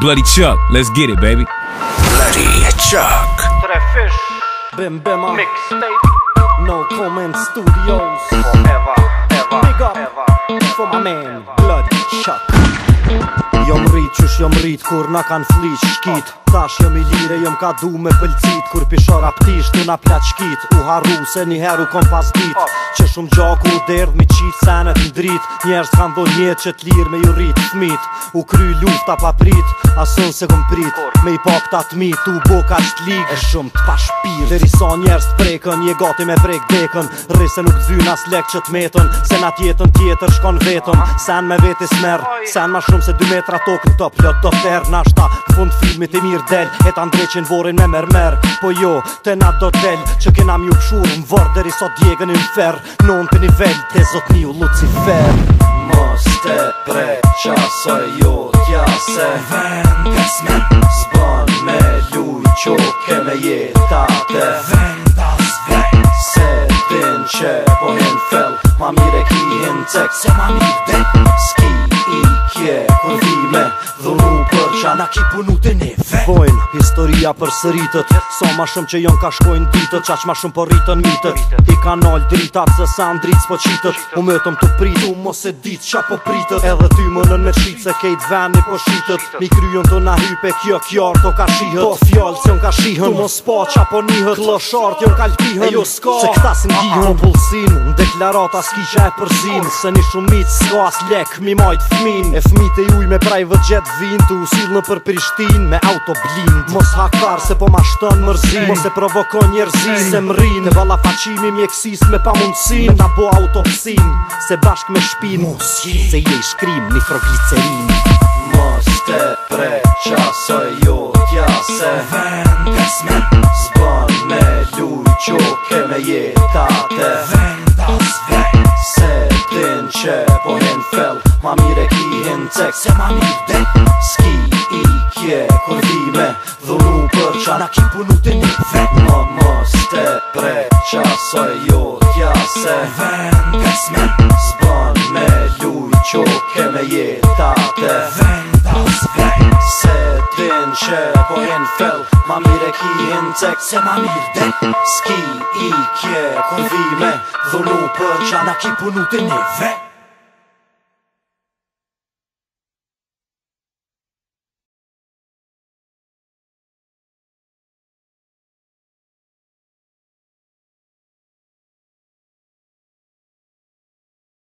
Bloody Chuck, let's get it, baby. Bloody Chuck. Bim uh. Mixtape. No Comment Studios. Forever, ever, Big up ever, for my man, Bloody Chuck. Jom rrit qysh jom rrit kur na kan shkit tash jëm i lire jëm ka du me pëlcit Kur pishor ptisht u na plat shkit U harru se njëheru kom pas dit Që shumë gjak u derdh mi qit senet në drit Njerës kanë dhon jet që t'lir me ju rrit Fmit u kry lufta pa prit Asën se kom prit Me i pak ta t'mit, u bo ka shtlig E shumë t'pa shpirt Dheri sa njerës t'prekën Je gati me prek dekën Rrisën nuk dzyn as lek që t'metën Se na tjetën tjetër shkon vetëm Sen me veti smer Sen ma shumë se 2 metra tokën Top lot of Fund filmit e mirë del E ta ndreqin vorin me mermer Po jo, te na do del Që kena mi u pshurë Deri vërë Dheri sot djegën i më ferë Në nivell të zot lucifer Mos të pre qasë jo tja se Vendes me Zbon me luj që ke me jetate Vendas vej Se din që po hin fell Ma mire ki hin cek Se ma mire dhe Ski i kje kur vi ki punu të ne Vojnë, historia për sëritët Sa ma shumë që jonë ka shkojnë ditët Qa që ma shumë për po rritën mitët I ka nalë dritat se sa në dritës po qitët U me tëm të pritë U mos e ditë qa po pritët Edhe ty më nën me qitë se kejtë veni po shitët Mi kryon të na hype kjo kjarë to ka shihët Po fjallë që në ka shihën Tu mos pa qa po njëhët shartë, jo në kalpihën E jo s'ka Se këta si ngihën Në pulsin, në deklarat as ki qa e përzin Se një shumit s'ka as lek, mi majtë për Prishtin me auto blind Mos hakar se po mashton mërzin Mos e provoko njerëzin Se rin Te valla facimi mjekësis me pamundësin Me ta po autopsin Se bashk me shpin Mos je Se je i shkrim një froglicerin Mos te preqa se jo tja se Vendes me Zban me luj ke me jetate Vendas Se tin qe po fel Ma mire Se ma një den Ski i kje Kur di me dhunu për qa Na ki punu të një vet Më mos te pre qa Sa jo tja se Ven kës me Zban me luj qo ke me jetate Ven tas vej Se din që po jen fel Ma mire ki në cek Se ma një den Ski i kje Kur di me dhunu për qa Na ki punu të një vet